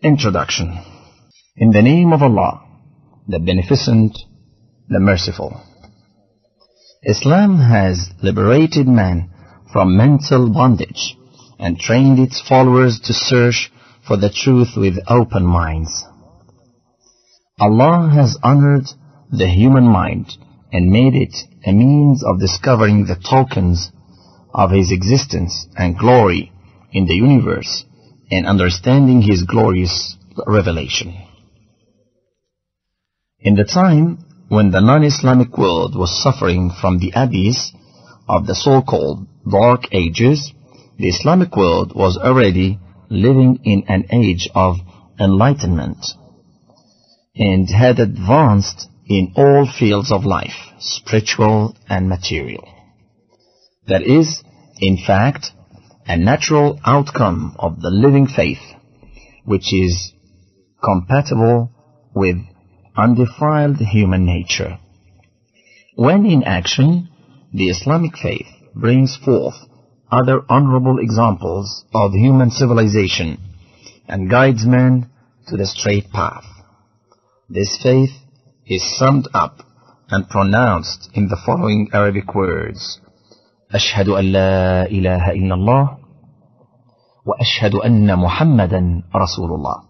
Introduction In the name of Allah, the Beneficent, the Merciful. Islam has liberated man from mental bondage and trained its followers to search for the truth with open minds. Allah has honored the human mind and made it a means of discovering the tokens of His existence and glory in the universe and understanding His glorious revelation. In the time when the non-Islamic world was suffering from the abyss of the so-called Dark Ages, the Islamic world was already living in an age of enlightenment and had advanced in all fields of life, spiritual and material. That is, in fact, a natural outcome of the living faith, which is compatible with undefiled human nature. When in action, the Islamic faith brings forth other honorable examples of human civilization and guides men to the straight path. This faith is summed up and pronounced in the following Arabic words. أشهد أن لا إله إلا الله وأشهد أن محمدا رسول الله.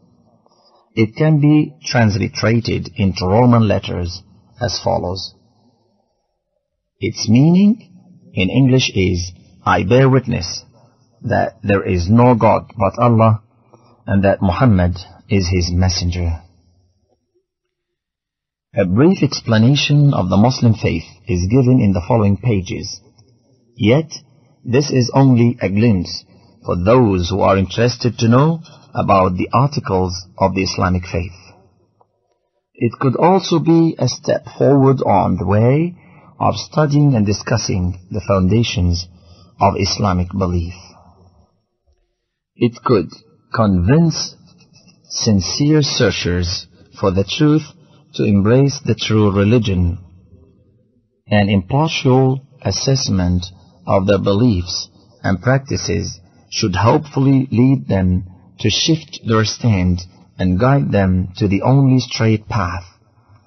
It can be transliterated into Roman letters as follows. Its meaning in English is I bear witness that there is no God but Allah and that Muhammad is his messenger. A brief explanation of the Muslim faith is given in the following pages. Yet, this is only a glimpse for those who are interested to know about the articles of the Islamic faith. It could also be a step forward on the way of studying and discussing the foundations of Islamic belief. It could convince sincere searchers for the truth to embrace the true religion. An impartial assessment of their beliefs and practices should hopefully lead them to shift their stand and guide them to the only straight path,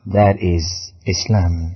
that is Islam.